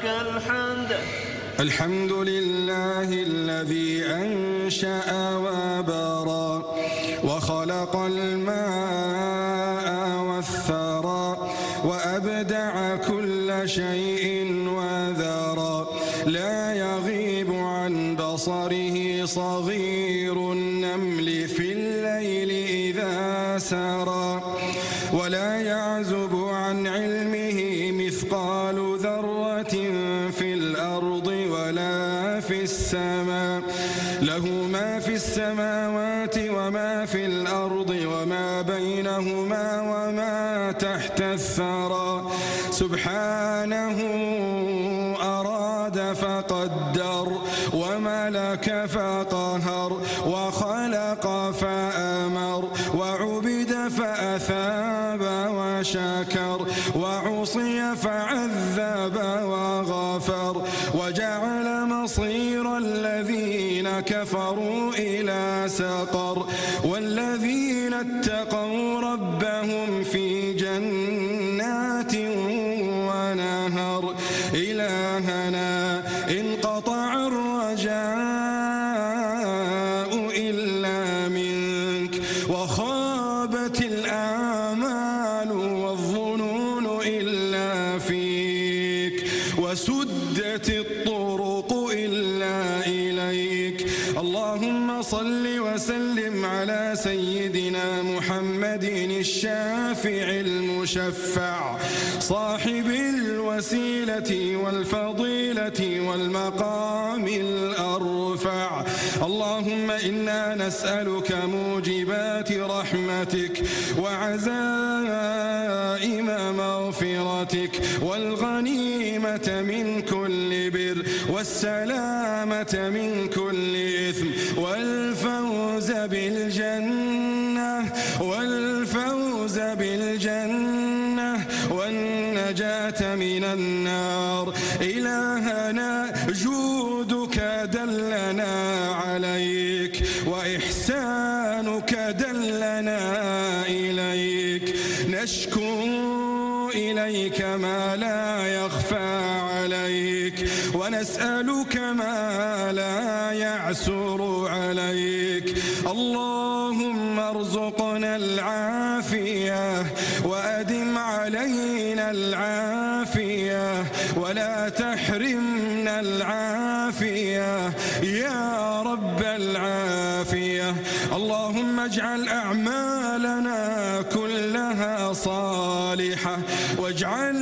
الحمد. الحمد لله الذي أنشأ وبرى وخلق الماء والثرى وأبدع كل شيء وذرى لا يغيب عن بصره صغير النمل في الليل إذا سرى. وخلق فأمر وعبد فأثاب وشكر وعصي فعذب وغفر وجعل مصير الذين كفروا إلى سقر بالوسيلة والفضيلة والمقام الأرفع. اللهم إنا نسألك موجبات رحمتك وعزائم مغفرتك والغنيمة من كل بر والسلامة من كل يعسر عليك. اللهم ارزقنا العافية وأدم علينا العافية ولا تحرمنا العافية. يا رب العافية. اللهم اجعل أعمالنا كلها صالحة واجعل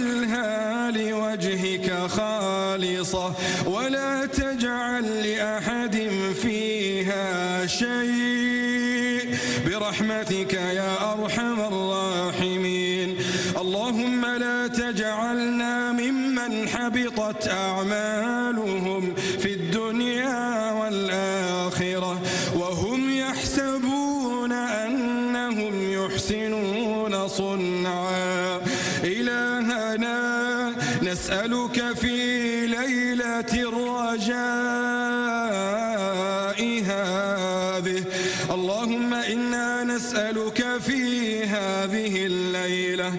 نسألك في ليلة الرجاء هذه. اللهم إنا نسألك في هذه الليلة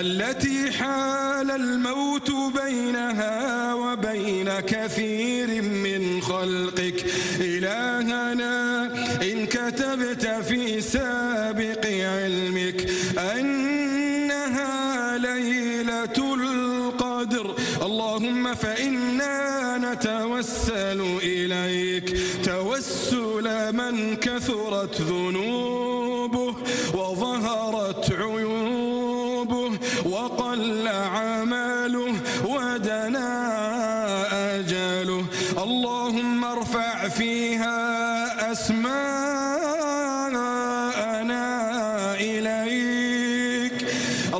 التي حال الموت بينها وبين كثير من خلقك. إلهنا إن كتبت في سائل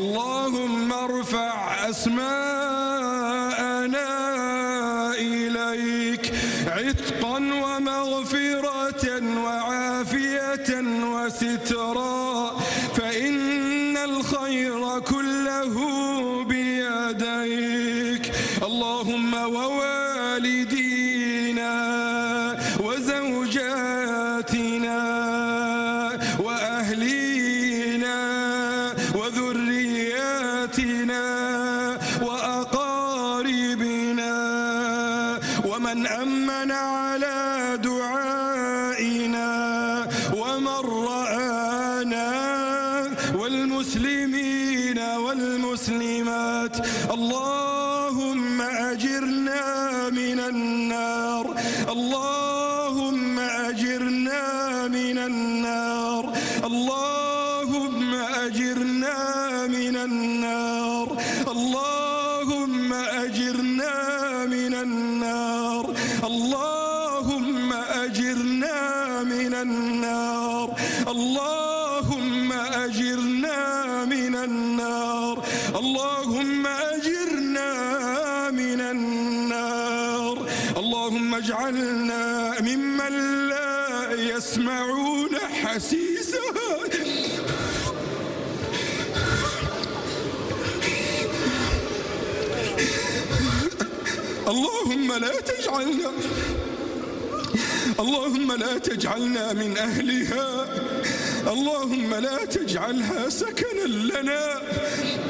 اللهم ارفع أسماءنا أجرنا من النار. الله تجعلنا اللهم لا تجعلنا من أهلها اللهم لا تجعلها سكنا لنا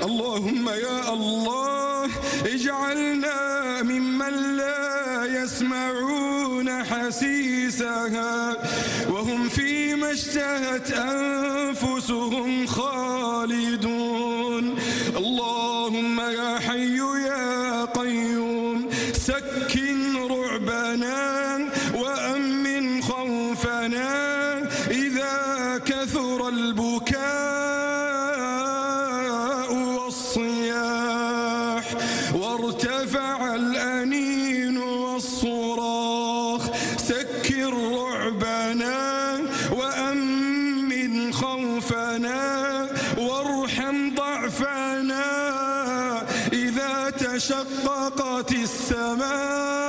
اللهم يا الله اجعلنا ممن لا يسمعون حسيسها وهم فيما اشتهت أنفسهم خالدون السماء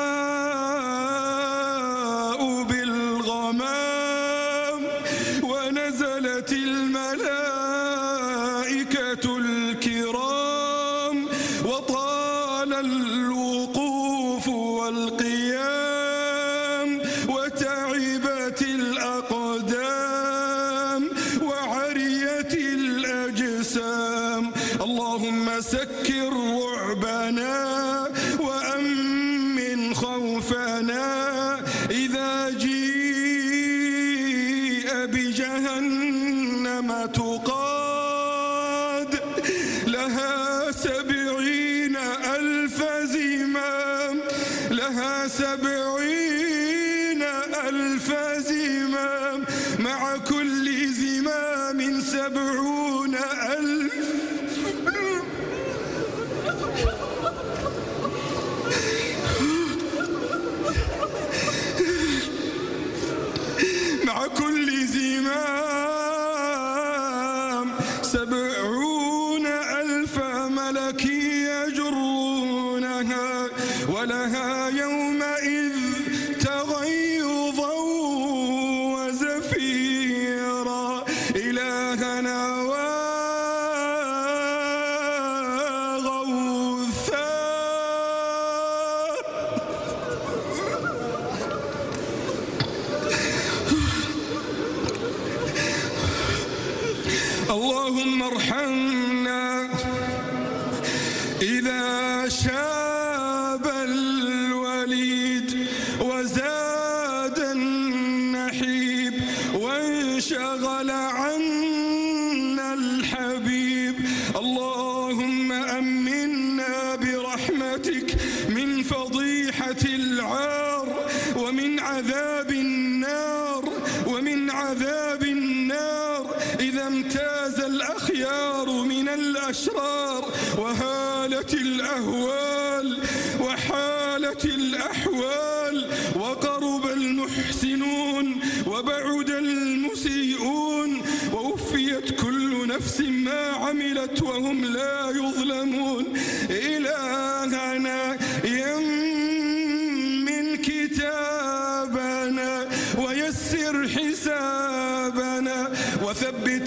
سبعون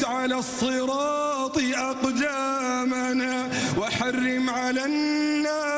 على الصراط أقدامنا وحرم على النار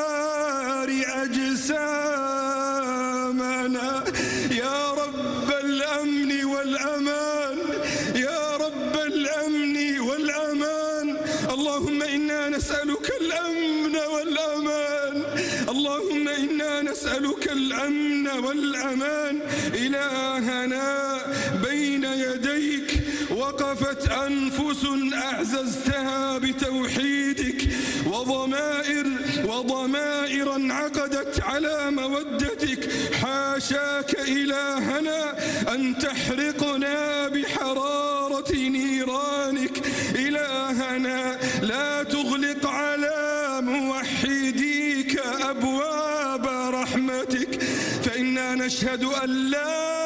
أنفس أعززتها بتوحيدك وضمائر وضمائر انعقدت على مودتك. حاشاك إلهنا أن تحرقنا بحرارة نيرانك. إلهنا لا تغلق على موحديك أبواب رحمتك. فإنا نشهد أن لا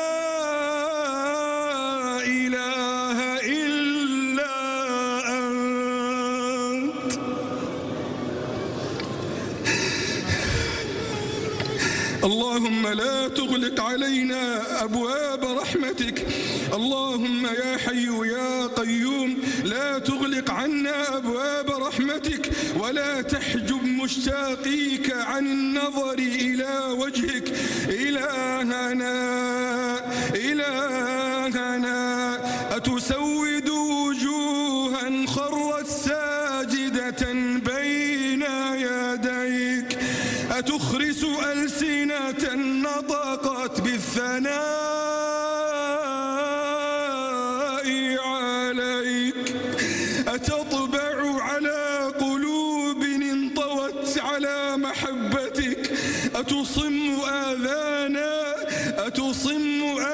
اللهم لا تغلق علينا أبواب رحمتك. اللهم يا حي يا قيوم لا تغلق عنا أبواب رحمتك ولا تحجب مشتاقيك عن النظر إلى وجهك. إلهنا إلهنا أتسود أتطبع على قلوب انطوت على محبتك؟ أتصم آذانا؟ أتصم آذانا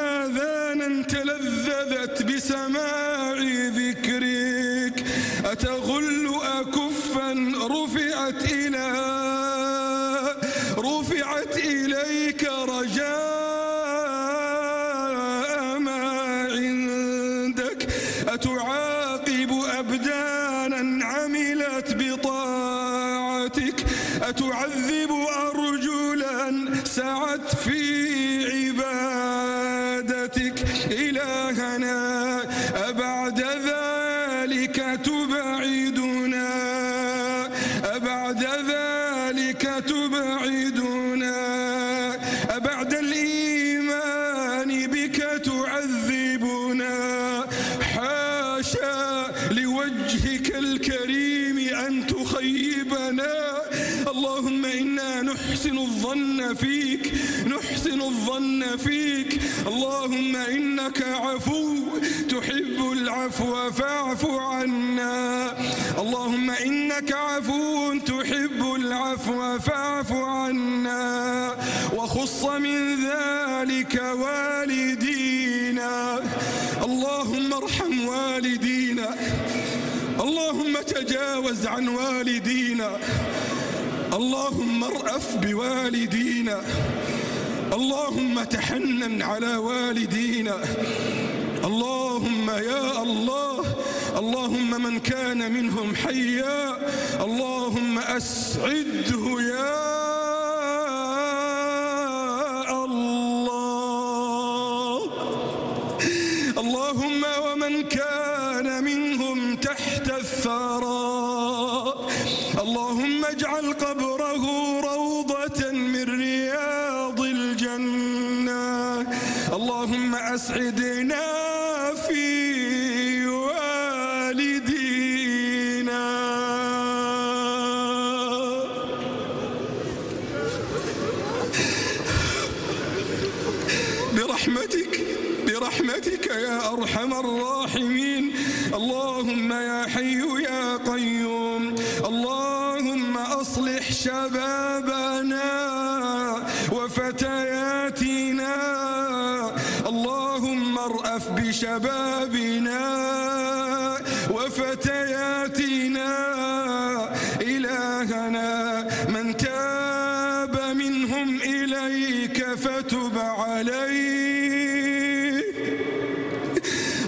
اللهم إنك عفو تحب العفو فاعف عنا. اللهم إنك عفو تحب العفو فاعف عنا. وخص من ذلك والدينا. اللهم ارحم والدينا. اللهم تجاوز عن والدينا. اللهم ارأف بوالدينا. اللهم تحنن على والدينا. اللهم يا الله. اللهم من كان منهم حيا. اللهم أسعده يا حياتنا اللهم ارأف بشبابنا وفتياتنا. إلهنا من تاب منهم إليك فتب عليه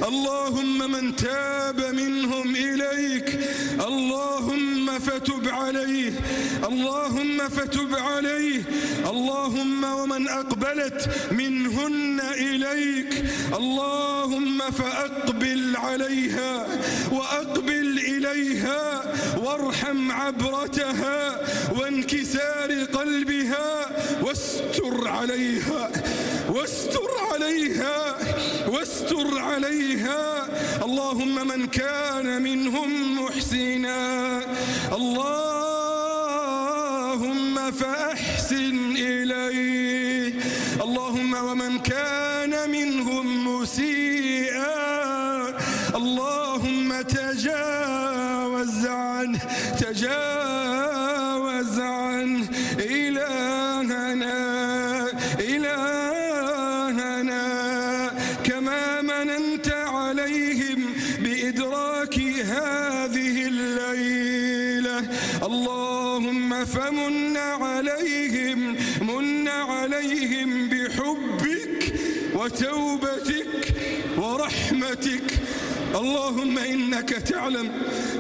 اللهم من تاب منهم إليك. اللهم فتب عليه. اللهم اللهم فتب عليه. اللهم ومن أقبلت منهن إليك. اللهم فأقبل عليها وأقبل إليها وارحم عبرتها وانكسار قلبها واستر عليها. واستر عليها. واستر عليها. اللهم من كان منهم محسنا. الله فأحسن إليه اللهم ومن كان منهم مسيئا اللهم إنك تعلم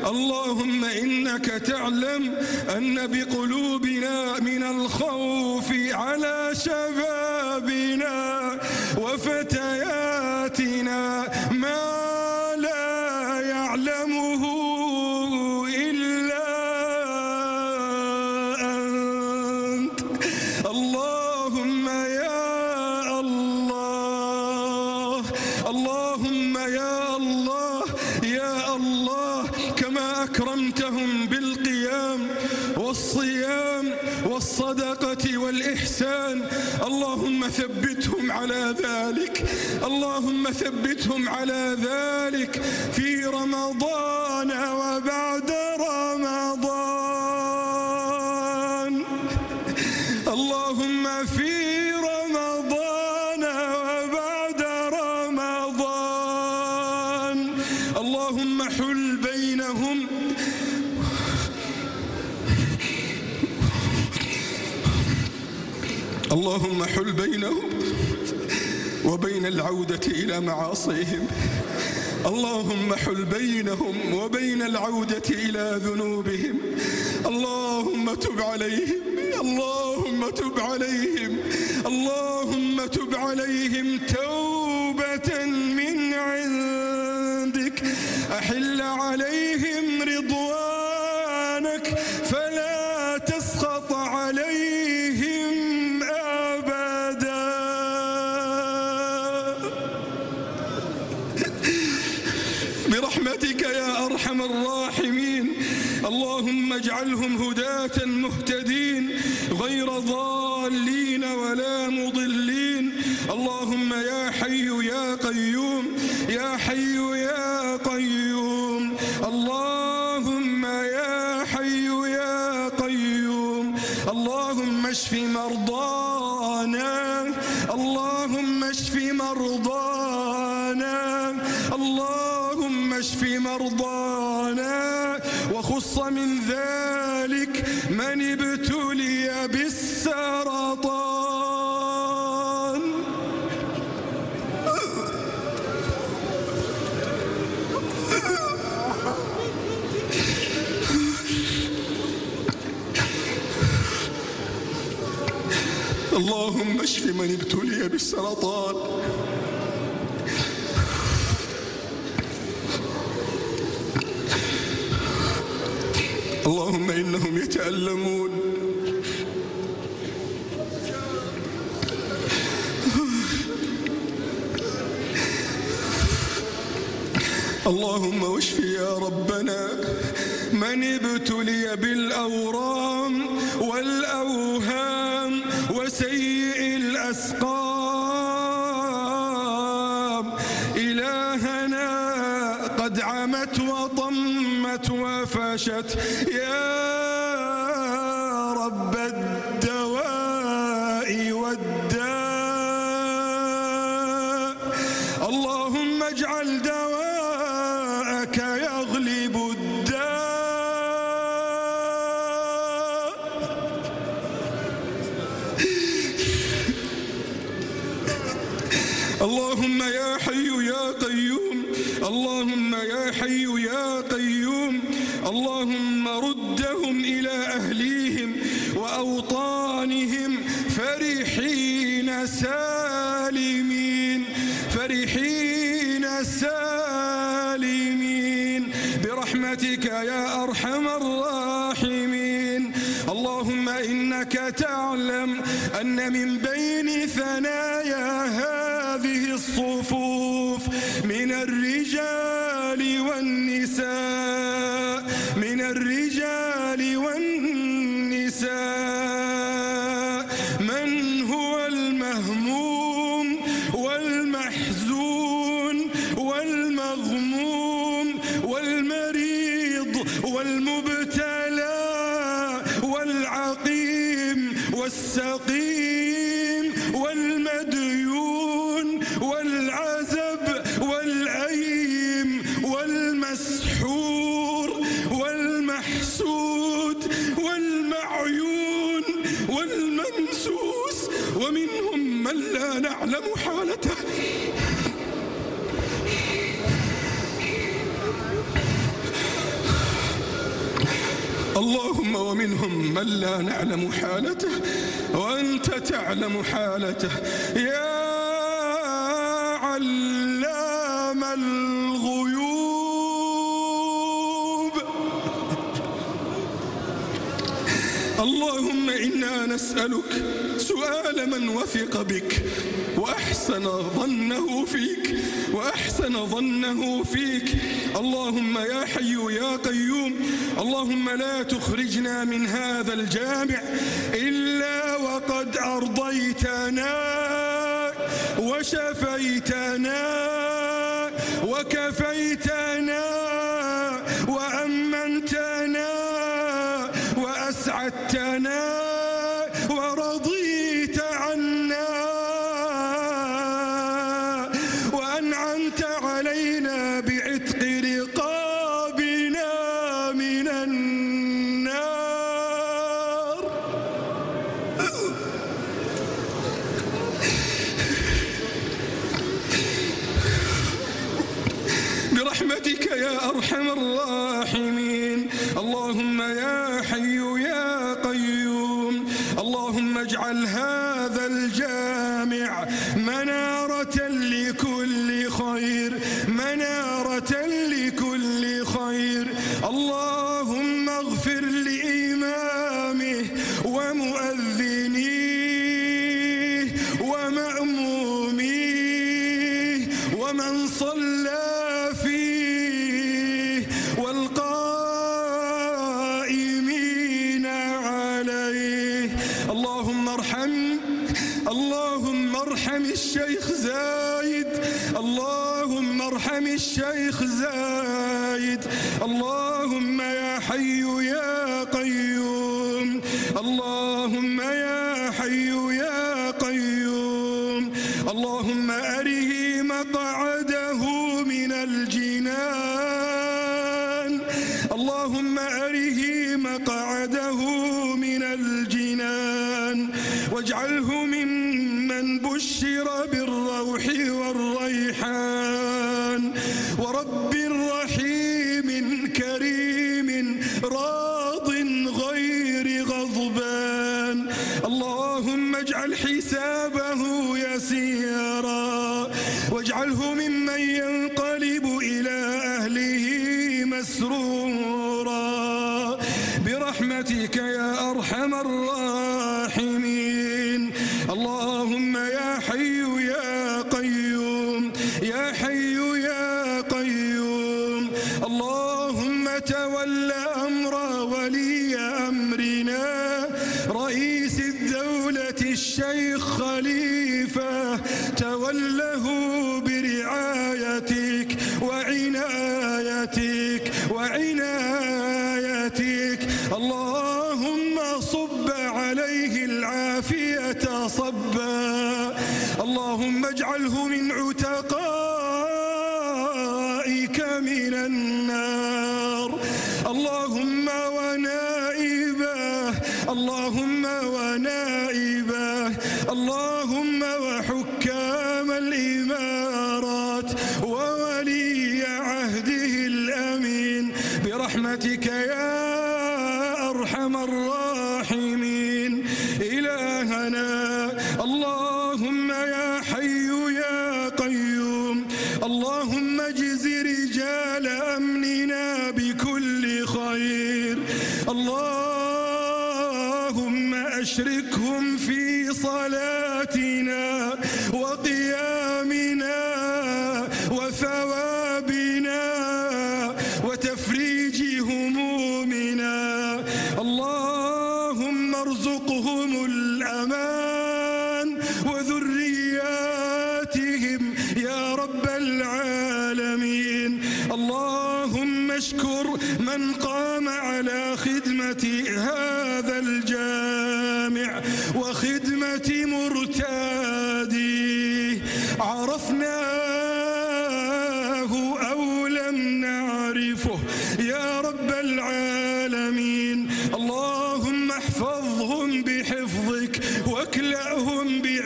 اللهم إنك تعلم أن بقلوبنا من الخوف على شبابنا دمتم على ذلك في رمضان وبعد رمضان. اللهم في رمضان وبعد رمضان. اللهم حل بينهم. اللهم حل بينهم. وبين العودة إلى معاصيهم. اللهم حل بينهم وبين العودة إلى ذنوبهم. اللهم تب عليهم. اللهم تب عليهم. اللهم تب عليهم توبة من عندك. أحل عليهم يا قيوم يا حي يا من ابتلي بالسرطان. اللهم إنهم يتألمون. اللهم واشف يا ربنا من ابتلي بالأورام والأوهام وسيد الأسقام. إلهنا قد عمت وطمت وفشت. يا اللهم يا حي يا قيوم. اللهم يا حي يا قيوم. اللهم ردهم إلى أهليهم وأوطانهم فرحين سالمين. فرحين سالمين. برحمتك يا أرحم الراحمين. اللهم إنك تعلم أن من بين ثنايا البلاء والعقيم والسقيم والمديون والعزب والعيم والمسحور والمحسود والمعيون والممسوس ومنهم من لا نعلم حالته اللهم ومنهم من لا نعلم حالته وأنت تعلم حالته. يا علام الله إنا نسألك سؤال من وثق بك وأحسن ظنه فيك وأحسن ظنه فيك. اللهم يا حي يا قيوم اللهم لا تخرجنا من هذا الجامع إلا وقد أرضيتنا وشفيتنا وكفيتنا حي يا قيوم. اللهم اجعل هذا الجامع منارة لي مقعده من الجنان. اللهم أره مقعده من الجنان. واجعله اللهم اجز رجال أمننا واحفظهم بحفظك واكلأهم بحفظك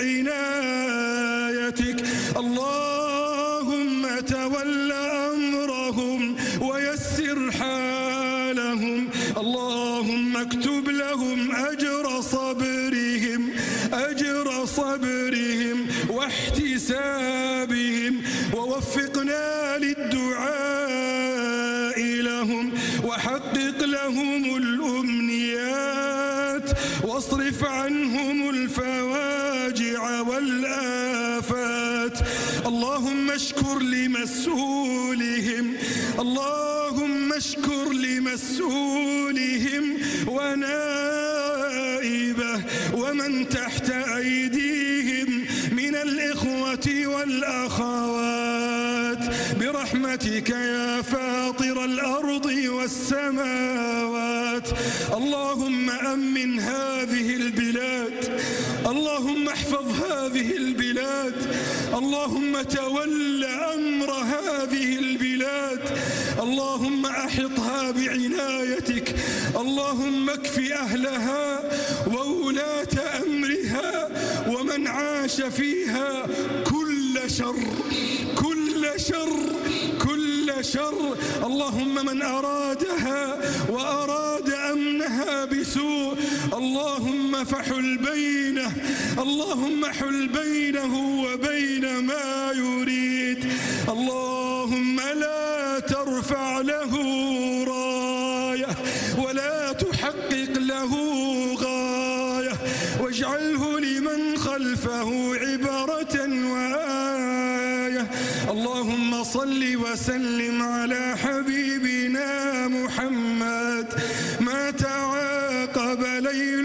واشكر لمسؤولهم ونائبه ومن تحت أيديهم من الإخوة والأخوات. برحمتك يا فاطر الأرض والسماوات. اللهم أمن هذه البلاد. اللهم احفظ هذه البلاد. اللهم تول أمر هذه البلاد. اللهم اللهم أحطها بعنايتك اللهم اكفي أهلها وولاة أمرها ومن عاش فيها كل شر كل شر كل شر. اللهم من أرادها وأراد أمنها بسوء اللهم فحل بينه اللهم حل بينه وبين ما يريد. الله ترفع له راية ولا تحقق له غاية. واجعله لمن خلفه عبرة وآية. اللهم صل وسلم على حبيبنا محمد. ما تعاقب ليل